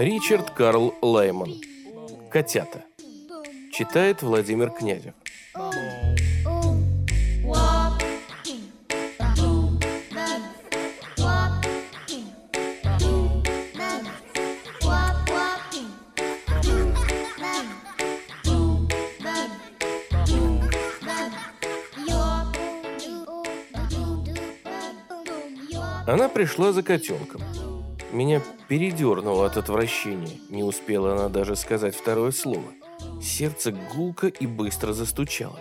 Ричард Карл Лайман. Котята. Читает Владимир Князев. Она пришла за котенком. Меня передернуло от отвращения. Не успела она даже сказать второе слово. Сердце гулко и быстро застучало.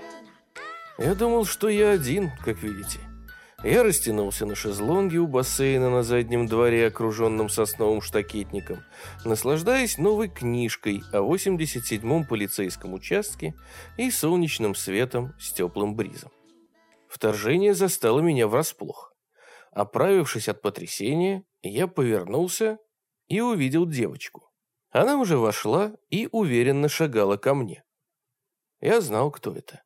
Я думал, что я один, как видите. Я растянулся на шезлонге у бассейна на заднем дворе, окруженном сосновым штакетником, наслаждаясь новой книжкой о 87-м полицейском участке и солнечным светом с теплым бризом. Вторжение застало меня врасплох. Оправившись от потрясения, я повернулся и увидел девочку. Она уже вошла и уверенно шагала ко мне. Я знал, кто это.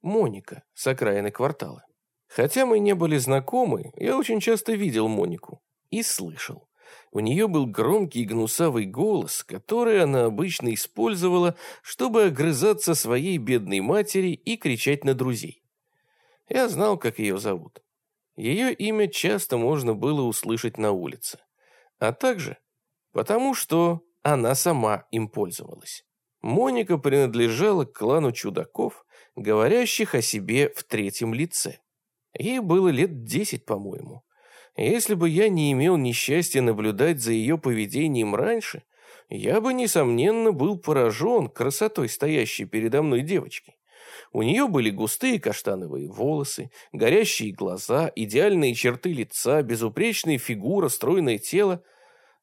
Моника с окраины квартала. Хотя мы не были знакомы, я очень часто видел Монику и слышал. У нее был громкий гнусавый голос, который она обычно использовала, чтобы огрызаться своей бедной матери и кричать на друзей. Я знал, как ее зовут. Ее имя часто можно было услышать на улице, а также потому, что она сама им пользовалась. Моника принадлежала к клану чудаков, говорящих о себе в третьем лице. Ей было лет десять, по-моему. Если бы я не имел несчастья наблюдать за ее поведением раньше, я бы, несомненно, был поражен красотой стоящей передо мной девочки. У нее были густые каштановые волосы, горящие глаза, идеальные черты лица, безупречная фигура, стройное тело.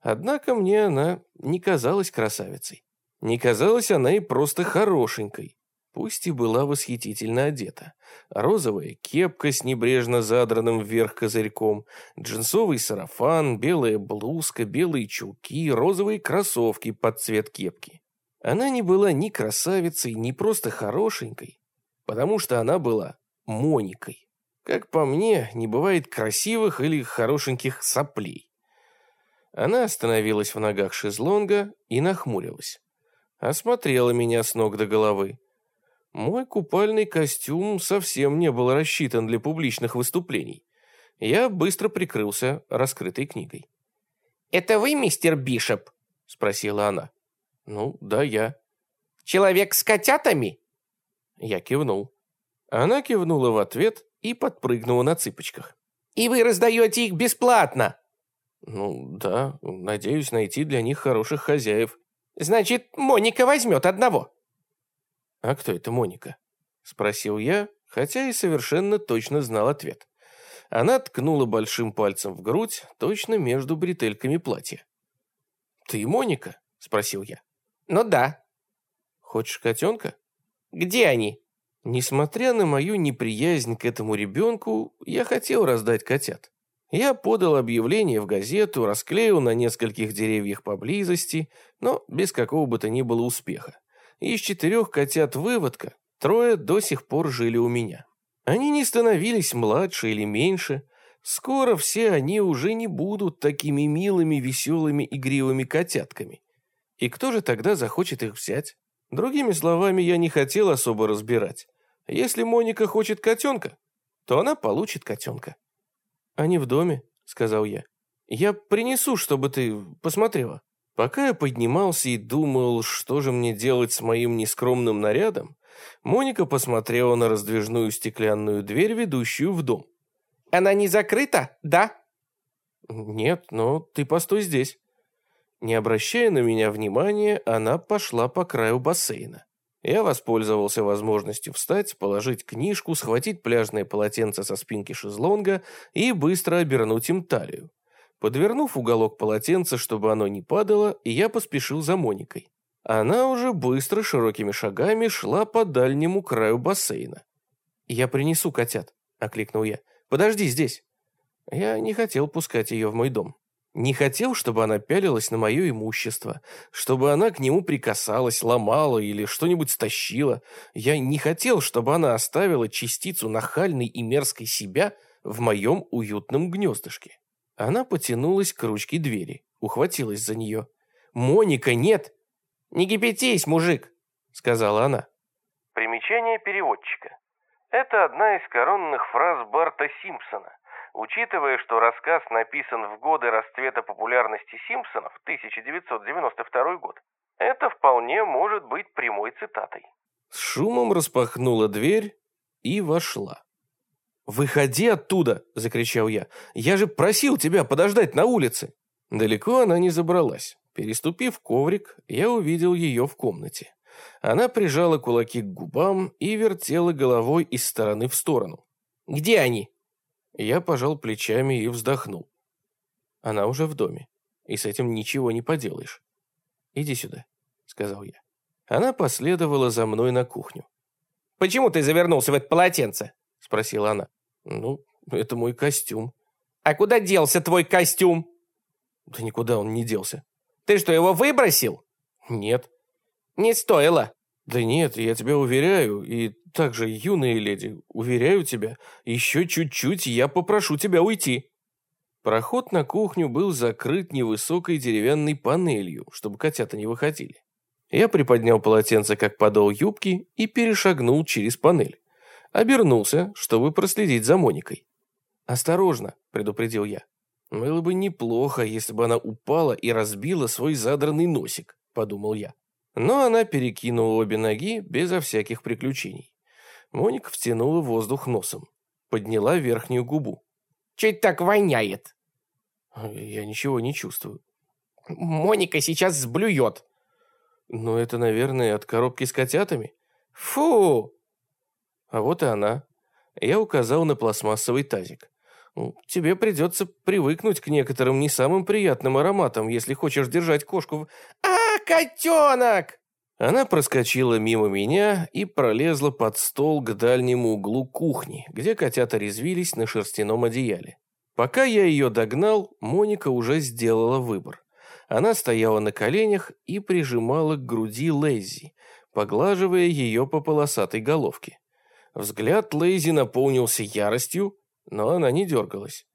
Однако мне она не казалась красавицей. Не казалась она и просто хорошенькой. Пусть и была восхитительно одета. Розовая кепка с небрежно задранным вверх козырьком, джинсовый сарафан, белая блузка, белые чулки, розовые кроссовки под цвет кепки. Она не была ни красавицей, ни просто хорошенькой, потому что она была Моникой. Как по мне, не бывает красивых или хорошеньких соплей. Она остановилась в ногах шезлонга и нахмурилась. Осмотрела меня с ног до головы. Мой купальный костюм совсем не был рассчитан для публичных выступлений. Я быстро прикрылся раскрытой книгой. «Это вы, мистер Бишоп?» — спросила она. «Ну, да, я». «Человек с котятами?» Я кивнул. Она кивнула в ответ и подпрыгнула на цыпочках. «И вы раздаете их бесплатно?» «Ну, да, надеюсь найти для них хороших хозяев». «Значит, Моника возьмет одного». «А кто это Моника?» Спросил я, хотя и совершенно точно знал ответ. Она ткнула большим пальцем в грудь, точно между бретельками платья. «Ты Моника?» – спросил я. «Ну да». «Хочешь котенка?» Где они?» Несмотря на мою неприязнь к этому ребенку, я хотел раздать котят. Я подал объявление в газету, расклеил на нескольких деревьях поблизости, но без какого бы то ни было успеха. Из четырех котят выводка трое до сих пор жили у меня. Они не становились младше или меньше. Скоро все они уже не будут такими милыми, веселыми, игривыми котятками. И кто же тогда захочет их взять? Другими словами, я не хотел особо разбирать. Если Моника хочет котенка, то она получит котенка. «Они в доме», — сказал я. «Я принесу, чтобы ты посмотрела». Пока я поднимался и думал, что же мне делать с моим нескромным нарядом, Моника посмотрела на раздвижную стеклянную дверь, ведущую в дом. «Она не закрыта, да?» «Нет, но ты постой здесь». Не обращая на меня внимания, она пошла по краю бассейна. Я воспользовался возможностью встать, положить книжку, схватить пляжное полотенце со спинки шезлонга и быстро обернуть им талию. Подвернув уголок полотенца, чтобы оно не падало, я поспешил за Моникой. Она уже быстро широкими шагами шла по дальнему краю бассейна. «Я принесу котят», — окликнул я. «Подожди здесь». Я не хотел пускать ее в мой дом. Не хотел, чтобы она пялилась на мое имущество, чтобы она к нему прикасалась, ломала или что-нибудь стащила. Я не хотел, чтобы она оставила частицу нахальной и мерзкой себя в моем уютном гнездышке. Она потянулась к ручке двери, ухватилась за нее. Моника нет!» «Не кипятись, мужик!» — сказала она. Примечание переводчика. Это одна из коронных фраз Барта Симпсона. Учитывая, что рассказ написан в годы расцвета популярности Симпсонов, 1992 год, это вполне может быть прямой цитатой. С шумом распахнула дверь и вошла. «Выходи оттуда!» – закричал я. «Я же просил тебя подождать на улице!» Далеко она не забралась. Переступив коврик, я увидел ее в комнате. Она прижала кулаки к губам и вертела головой из стороны в сторону. «Где они?» Я пожал плечами и вздохнул. Она уже в доме, и с этим ничего не поделаешь. «Иди сюда», — сказал я. Она последовала за мной на кухню. «Почему ты завернулся в это полотенце?» — спросила она. «Ну, это мой костюм». «А куда делся твой костюм?» «Да никуда он не делся». «Ты что, его выбросил?» «Нет». «Не стоило». «Да нет, я тебя уверяю, и также, юная леди, уверяю тебя, еще чуть-чуть, я попрошу тебя уйти». Проход на кухню был закрыт невысокой деревянной панелью, чтобы котята не выходили. Я приподнял полотенце, как подол юбки, и перешагнул через панель. Обернулся, чтобы проследить за Моникой. «Осторожно», — предупредил я. «Было бы неплохо, если бы она упала и разбила свой задранный носик», — подумал я. Но она перекинула обе ноги безо всяких приключений. Моника втянула воздух носом. Подняла верхнюю губу. «Чуть так воняет?» «Я ничего не чувствую». «Моника сейчас сблюет». «Ну, это, наверное, от коробки с котятами». «Фу!» А вот и она. Я указал на пластмассовый тазик. Тебе придется привыкнуть к некоторым не самым приятным ароматам, если хочешь держать кошку в... А, котенок! Она проскочила мимо меня и пролезла под стол к дальнему углу кухни, где котята резвились на шерстяном одеяле. Пока я ее догнал, Моника уже сделала выбор. Она стояла на коленях и прижимала к груди Лэйзи, поглаживая ее по полосатой головке. Взгляд Лейзи наполнился яростью, но она не дергалась.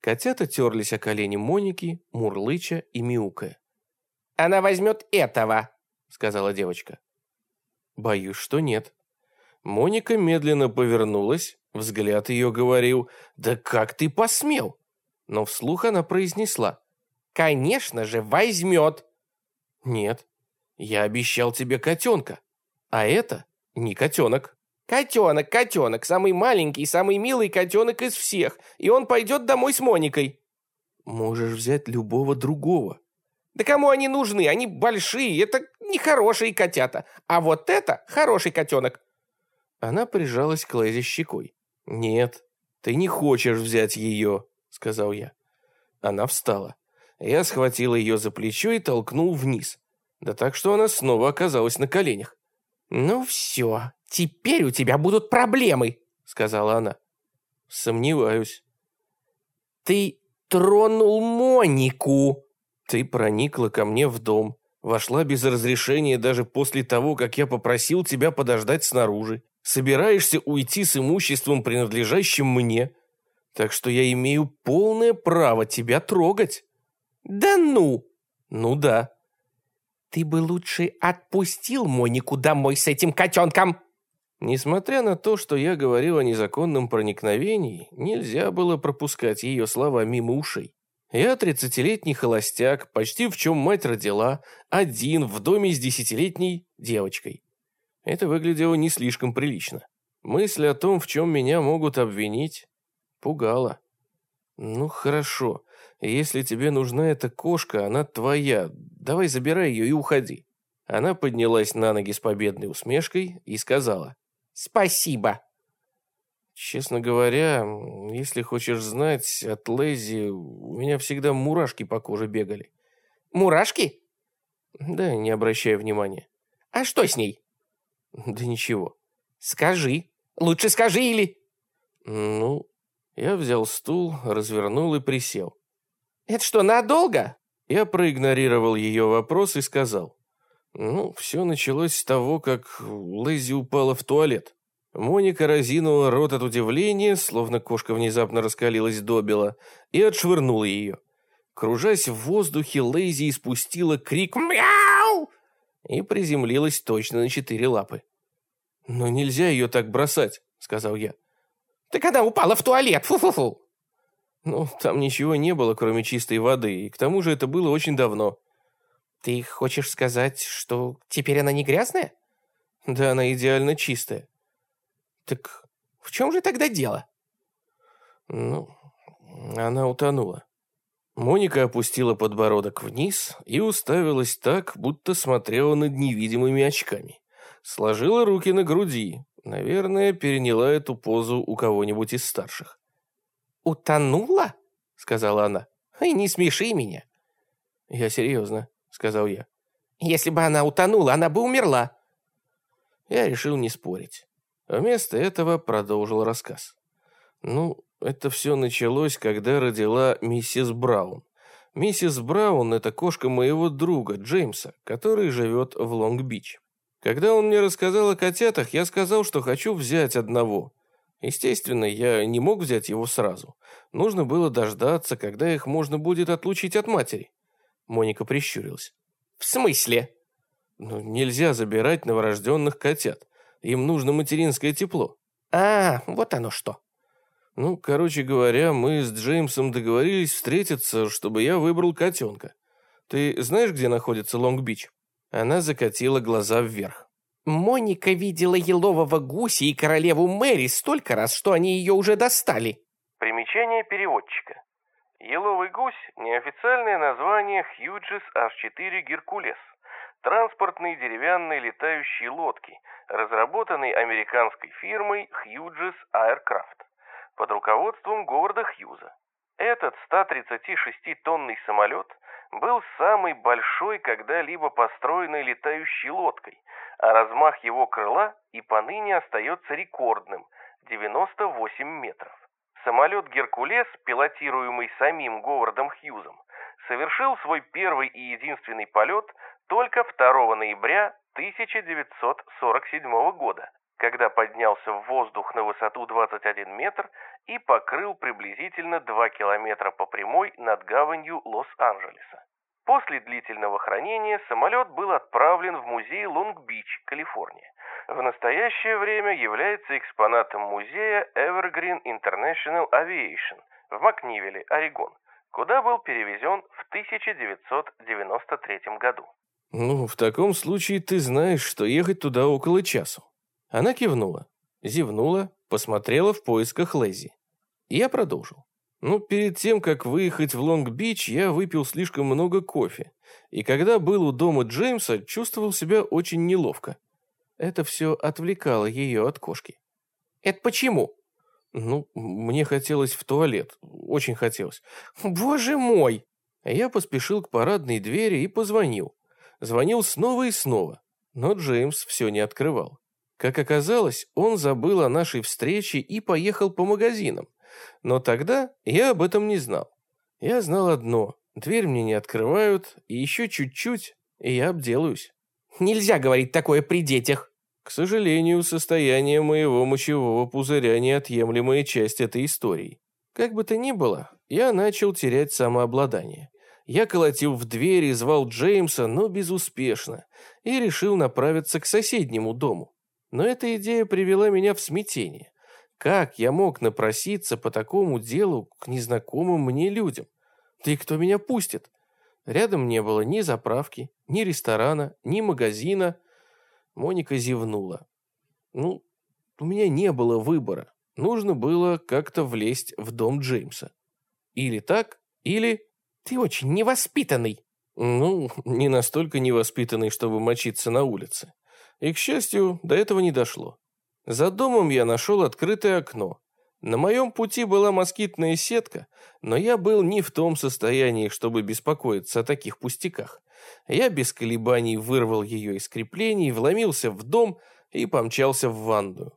Котята терлись о колени Моники, мурлыча и мяукая. «Она возьмет этого», — сказала девочка. «Боюсь, что нет». Моника медленно повернулась, взгляд ее говорил «Да как ты посмел?» Но вслух она произнесла «Конечно же, возьмет!» «Нет, я обещал тебе котенка, а это не котенок». «Котенок, котенок, самый маленький, самый милый котенок из всех, и он пойдет домой с Моникой». «Можешь взять любого другого». «Да кому они нужны? Они большие, это нехорошие котята, а вот это хороший котенок». Она прижалась к Лэзе щекой. «Нет, ты не хочешь взять ее», — сказал я. Она встала. Я схватил ее за плечо и толкнул вниз. Да так, что она снова оказалась на коленях. «Ну все, теперь у тебя будут проблемы», — сказала она. «Сомневаюсь». «Ты тронул Монику». «Ты проникла ко мне в дом, вошла без разрешения даже после того, как я попросил тебя подождать снаружи. Собираешься уйти с имуществом, принадлежащим мне. Так что я имею полное право тебя трогать». «Да ну!» «Ну да». Ты бы лучше отпустил Монику домой с этим котенком. Несмотря на то, что я говорил о незаконном проникновении, нельзя было пропускать ее слова мимо ушей. Я тридцатилетний холостяк, почти в чем мать родила, один в доме с десятилетней девочкой. Это выглядело не слишком прилично. Мысль о том, в чем меня могут обвинить, пугала. Ну хорошо, если тебе нужна эта кошка, она твоя. Давай забирай ее и уходи». Она поднялась на ноги с победной усмешкой и сказала. «Спасибо». Честно говоря, если хочешь знать, от Лэзи у меня всегда мурашки по коже бегали. Мурашки? Да, не обращай внимания. А что с ней? Да ничего. Скажи. Лучше скажи или... Ну, я взял стул, развернул и присел. «Это что, надолго?» Я проигнорировал ее вопрос и сказал. Ну, все началось с того, как Лэзи упала в туалет. Моника разинула рот от удивления, словно кошка внезапно раскалилась до бела, и отшвырнула ее. Кружась в воздухе, Лейзи испустила крик «Мяу!» и приземлилась точно на четыре лапы. «Но нельзя ее так бросать», — сказал я. «Так она упала в туалет! Фу-фу-фу!» Ну, там ничего не было, кроме чистой воды, и к тому же это было очень давно. «Ты хочешь сказать, что теперь она не грязная?» «Да, она идеально чистая». «Так в чем же тогда дело?» «Ну, она утонула». Моника опустила подбородок вниз и уставилась так, будто смотрела над невидимыми очками. Сложила руки на груди. Наверное, переняла эту позу у кого-нибудь из старших. «Утонула?» — сказала она. «Ай, не смеши меня». «Я серьезно», — сказал я. «Если бы она утонула, она бы умерла». Я решил не спорить. Вместо этого продолжил рассказ. Ну, это все началось, когда родила миссис Браун. Миссис Браун – это кошка моего друга Джеймса, который живет в Лонг-Бич. Когда он мне рассказал о котятах, я сказал, что хочу взять одного. Естественно, я не мог взять его сразу. Нужно было дождаться, когда их можно будет отлучить от матери. Моника прищурилась. «В смысле?» «Ну, нельзя забирать новорожденных котят. Им нужно материнское тепло». «А, вот оно что». Ну, короче говоря, мы с Джеймсом договорились встретиться, чтобы я выбрал котенка. Ты знаешь, где находится Лонг-Бич?» Она закатила глаза вверх. «Моника видела елового гуся и королеву Мэри столько раз, что они ее уже достали». Примечание переводчика. Еловый гусь – неофициальное название Хьюджис H4 Геркулес. Транспортные деревянные летающие лодки, разработанные американской фирмой Hughes Aircraft под руководством Говарда Хьюза. Этот 136-тонный самолет был самой большой когда-либо построенной летающей лодкой, а размах его крыла и поныне остается рекордным – 98 метров. Самолет «Геркулес», пилотируемый самим Говардом Хьюзом, совершил свой первый и единственный полет только 2 ноября 1947 года когда поднялся в воздух на высоту 21 метр и покрыл приблизительно 2 километра по прямой над гаванью Лос-Анджелеса. После длительного хранения самолет был отправлен в музей Лонг-Бич, Калифорния. В настоящее время является экспонатом музея Evergreen International Aviation в Макнивиле, Орегон, куда был перевезен в 1993 году. «Ну, в таком случае ты знаешь, что ехать туда около часу», она кивнула, зевнула, посмотрела в поисках Лэзи. Я продолжил. Ну, перед тем, как выехать в Лонг-Бич, я выпил слишком много кофе. И когда был у дома Джеймса, чувствовал себя очень неловко. Это все отвлекало ее от кошки. «Это почему?» «Ну, мне хотелось в туалет. Очень хотелось». «Боже мой!» Я поспешил к парадной двери и позвонил. Звонил снова и снова, но Джеймс все не открывал. Как оказалось, он забыл о нашей встрече и поехал по магазинам. Но тогда я об этом не знал. Я знал одно. Дверь мне не открывают, и еще чуть-чуть, и я обделаюсь. Нельзя говорить такое при детях. К сожалению, состояние моего мочевого пузыря неотъемлемая часть этой истории. Как бы то ни было, я начал терять самообладание. Я колотил в дверь и звал Джеймса, но безуспешно, и решил направиться к соседнему дому. Но эта идея привела меня в смятение. Как я мог напроситься по такому делу к незнакомым мне людям? Да и кто меня пустит? Рядом не было ни заправки, ни ресторана, ни магазина. Моника зевнула. Ну, у меня не было выбора. Нужно было как-то влезть в дом Джеймса. Или так, или... Ты очень невоспитанный. Ну, не настолько невоспитанный, чтобы мочиться на улице. И, к счастью, до этого не дошло. За домом я нашел открытое окно. На моем пути была москитная сетка, но я был не в том состоянии, чтобы беспокоиться о таких пустяках. Я без колебаний вырвал ее из креплений, вломился в дом и помчался в ванную.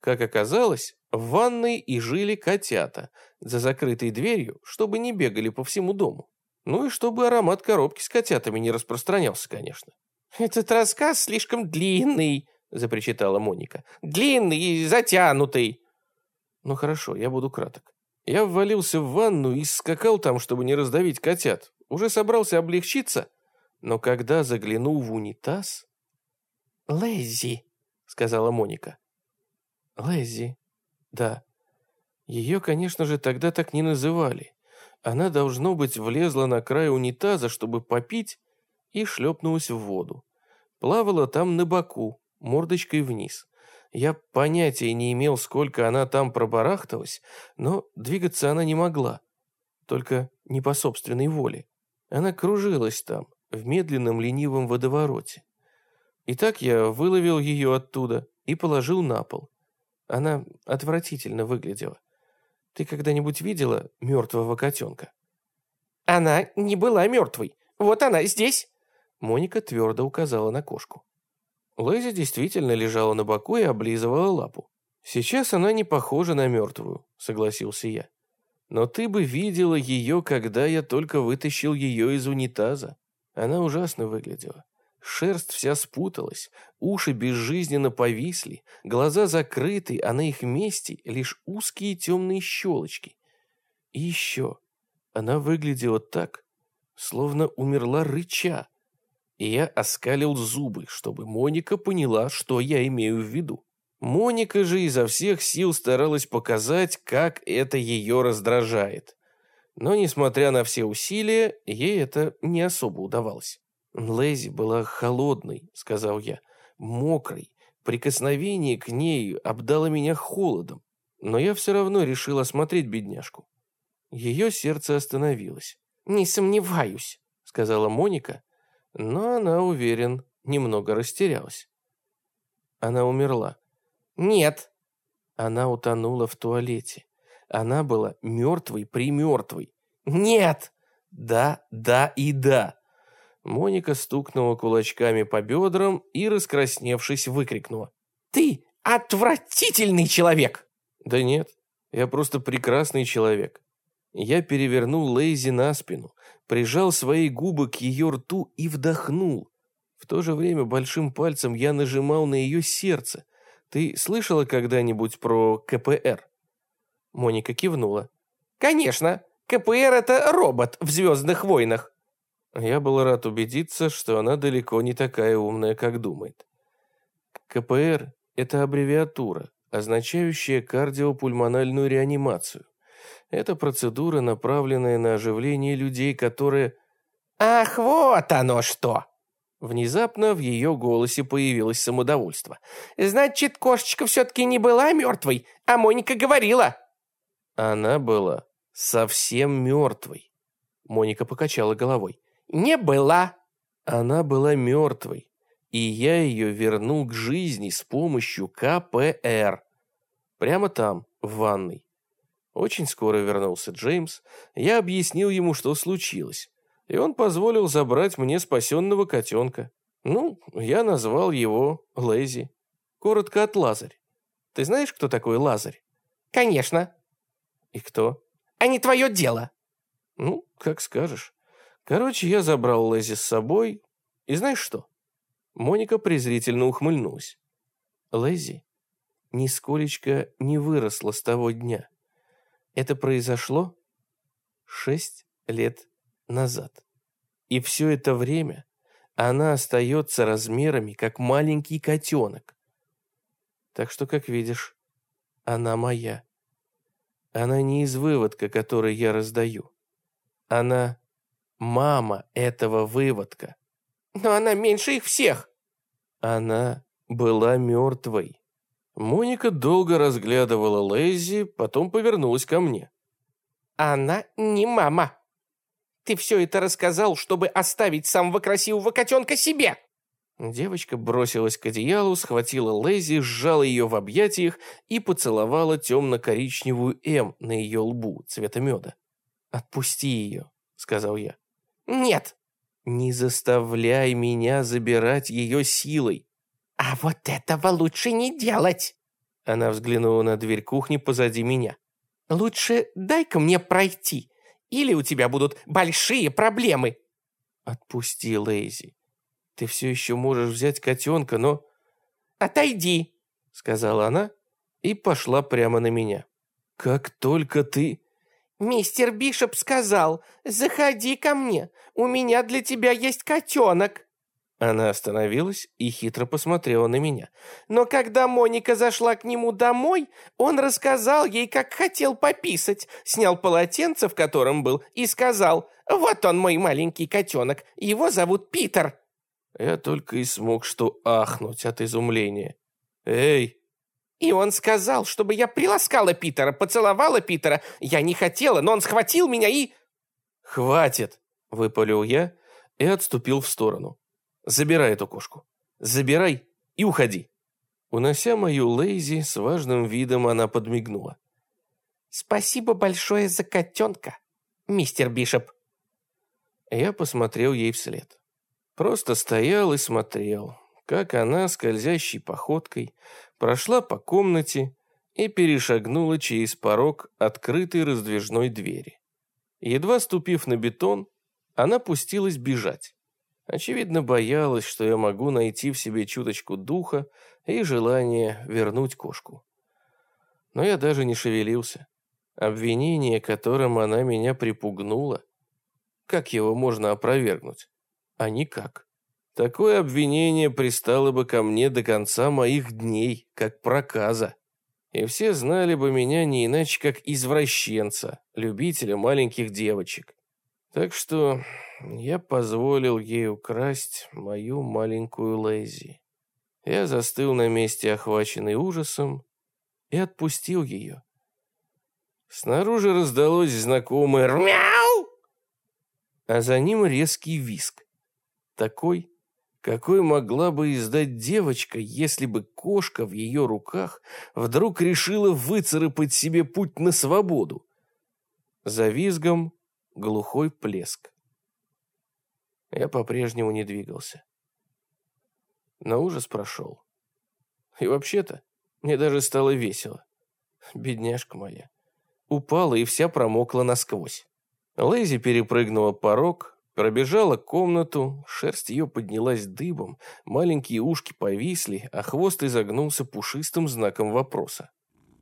Как оказалось, в ванной и жили котята, за закрытой дверью, чтобы не бегали по всему дому. Ну и чтобы аромат коробки с котятами не распространялся, конечно. «Этот рассказ слишком длинный», — запричитала Моника. «Длинный и затянутый». «Ну хорошо, я буду краток. Я ввалился в ванну и скакал там, чтобы не раздавить котят. Уже собрался облегчиться, но когда заглянул в унитаз... «Лэззи», — сказала Моника. «Лэззи, да. Ее, конечно же, тогда так не называли. Она, должно быть, влезла на край унитаза, чтобы попить, и шлепнулась в воду. Плавала там на боку, мордочкой вниз. Я понятия не имел, сколько она там пробарахталась, но двигаться она не могла. Только не по собственной воле. Она кружилась там, в медленном ленивом водовороте. Итак, я выловил ее оттуда и положил на пол. Она отвратительно выглядела. Ты когда-нибудь видела мертвого котенка? Она не была мертвой. Вот она здесь. Моника твердо указала на кошку. Лэзи действительно лежала на боку и облизывала лапу. «Сейчас она не похожа на мертвую», — согласился я. «Но ты бы видела ее, когда я только вытащил ее из унитаза. Она ужасно выглядела. Шерсть вся спуталась, уши безжизненно повисли, глаза закрыты, а на их месте лишь узкие темные щелочки. И еще, она выглядела так, словно умерла рыча, и я оскалил зубы, чтобы Моника поняла, что я имею в виду. Моника же изо всех сил старалась показать, как это ее раздражает. Но, несмотря на все усилия, ей это не особо удавалось. «Лэзи была холодной», — сказал я, — «мокрой. Прикосновение к ней обдало меня холодом. Но я все равно решил осмотреть бедняжку. Ее сердце остановилось. «Не сомневаюсь», — сказала Моника, но она, уверен, немного растерялась. Она умерла. Нет. Она утонула в туалете. Она была мертвой-примертвой. Нет. Да, да и да. Моника стукнула кулачками по бедрам и, раскрасневшись, выкрикнула. «Ты отвратительный человек!» «Да нет, я просто прекрасный человек. Я перевернул Лейзи на спину, прижал свои губы к ее рту и вдохнул. В то же время большим пальцем я нажимал на ее сердце. Ты слышала когда-нибудь про КПР? Моника кивнула. Конечно, КПР это робот в «Звездных войнах». Я был рад убедиться, что она далеко не такая умная, как думает. КПР – это аббревиатура, означающая кардиопульмональную реанимацию. Это процедура, направленная на оживление людей, которые... «Ах, вот оно что!» Внезапно в ее голосе появилось самодовольство. «Значит, кошечка все-таки не была мертвой, а Моника говорила». Она была совсем мертвой. Моника покачала головой. «Не была». Она была мертвой, и я ее вернул к жизни с помощью КПР. Прямо там, в ванной. Очень скоро вернулся Джеймс. Я объяснил ему, что случилось. И он позволил забрать мне спасенного котенка. Ну, я назвал его Лэзи. Коротко от Лазарь. Ты знаешь, кто такой Лазарь? Конечно. И кто? А не твое дело. Ну, как скажешь. Короче, я забрал Лэзи с собой. И знаешь что? Моника презрительно ухмыльнулась. Лэзи нисколечко не выросла с того дня. Это произошло шесть лет назад. И все это время она остается размерами, как маленький котенок. Так что, как видишь, она моя. Она не из выводка, который я раздаю. Она мама этого выводка. Но она меньше их всех. Она была мертвой. Моника долго разглядывала Лэйзи, потом повернулась ко мне. «Она не мама. Ты все это рассказал, чтобы оставить самого красивого котенка себе!» Девочка бросилась к одеялу, схватила Лэйзи, сжала ее в объятиях и поцеловала темно-коричневую «М» на ее лбу цвета меда. «Отпусти ее», — сказал я. «Нет». «Не заставляй меня забирать ее силой. «А вот этого лучше не делать!» Она взглянула на дверь кухни позади меня. «Лучше дай-ка мне пройти, или у тебя будут большие проблемы!» «Отпусти, Лейзи. Ты все еще можешь взять котенка, но...» «Отойди!» — сказала она и пошла прямо на меня. «Как только ты...» Мистер Бишоп сказал, заходи ко мне, у меня для тебя есть котенок. Она остановилась и хитро посмотрела на меня. Но когда Моника зашла к нему домой, он рассказал ей, как хотел пописать, снял полотенце, в котором был, и сказал, «Вот он, мой маленький котенок, его зовут Питер». Я только и смог что ахнуть от изумления. «Эй!» И он сказал, чтобы я приласкала Питера, поцеловала Питера. Я не хотела, но он схватил меня и... «Хватит!» — выпалил я и отступил в сторону. Забирай эту кошку. Забирай и уходи. Унося мою Лейзи, с важным видом она подмигнула. «Спасибо большое за котенка, мистер Бишоп». Я посмотрел ей вслед. Просто стоял и смотрел, как она скользящей походкой прошла по комнате и перешагнула через порог открытой раздвижной двери. Едва ступив на бетон, она пустилась бежать. Очевидно, боялась, что я могу найти в себе чуточку духа и желание вернуть кошку. Но я даже не шевелился. Обвинение, которым она меня припугнула, как его можно опровергнуть? А никак. Такое обвинение пристало бы ко мне до конца моих дней, как проказа. И все знали бы меня не иначе, как извращенца, любителя маленьких девочек. Так что я позволил ей украсть мою маленькую Лэйзи. Я застыл на месте, охваченный ужасом, и отпустил ее. Снаружи раздалось знакомое «Мяу!», а за ним резкий виск. Такой, какой могла бы издать девочка, если бы кошка в ее руках вдруг решила выцарапать себе путь на свободу. За визгом глухой плеск. Я по-прежнему не двигался. Но ужас прошел. И вообще-то, мне даже стало весело. Бедняжка моя. Упала и вся промокла насквозь. Лэйзи перепрыгнула порог, пробежала комнату, шерсть ее поднялась дыбом, маленькие ушки повисли, а хвост изогнулся пушистым знаком вопроса.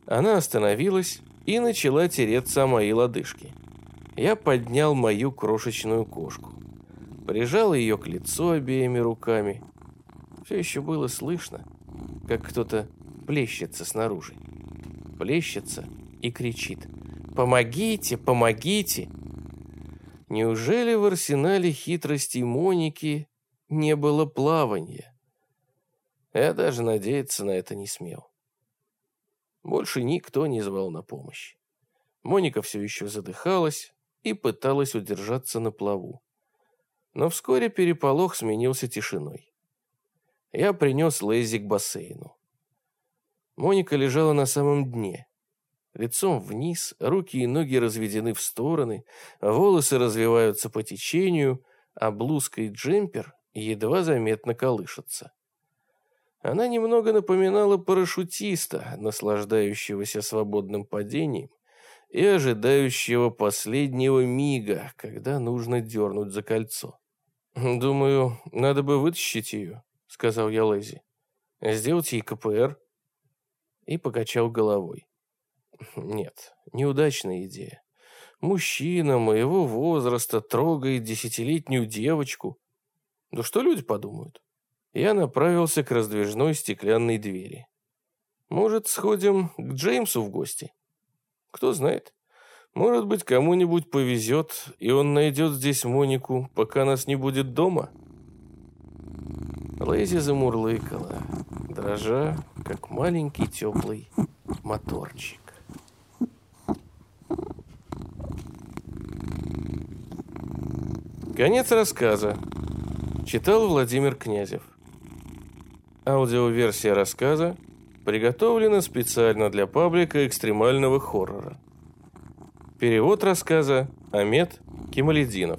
Она остановилась и начала тереться о мои лодыжки. Я поднял мою крошечную кошку прижал ее к лицу обеими руками. Все еще было слышно, как кто-то плещется снаружи. Плещется и кричит «Помогите! Помогите!» Неужели в арсенале хитростей Моники не было плавания? Я даже надеяться на это не смел. Больше никто не звал на помощь. Моника все еще задыхалась и пыталась удержаться на плаву. Но вскоре переполох сменился тишиной. Я принес Лэйзи к бассейну. Моника лежала на самом дне. Лицом вниз, руки и ноги разведены в стороны, волосы развиваются по течению, а блузка и джемпер едва заметно колышутся. Она немного напоминала парашютиста, наслаждающегося свободным падением и ожидающего последнего мига, когда нужно дернуть за кольцо. «Думаю, надо бы вытащить ее», — сказал я Лэзи. «Сделать ей КПР». И покачал головой. «Нет, неудачная идея. Мужчина моего возраста трогает десятилетнюю девочку. Да что люди подумают?» Я направился к раздвижной стеклянной двери. «Может, сходим к Джеймсу в гости? Кто знает». Может быть, кому-нибудь повезет, и он найдет здесь Монику, пока нас не будет дома?» Лэйзи замурлыкала, дрожа, как маленький теплый моторчик. Конец рассказа. Читал Владимир Князев. Аудиоверсия рассказа приготовлена специально для паблика экстремального хоррора. Перевод рассказа Амет Кемалединов.